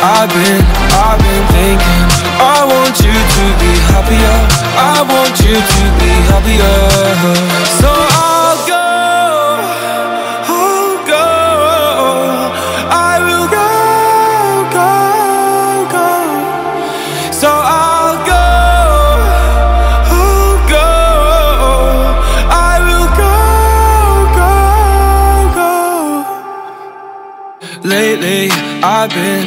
I've been, I've been thinking. I want you to be happier. I want you to be happier. So I'll go. I'll go. I will go, go, go. So I'll go. I'll go. I will go, go, go. Lately, I've been,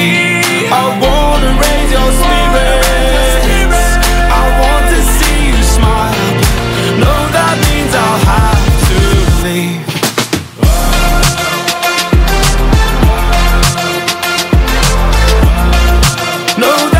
no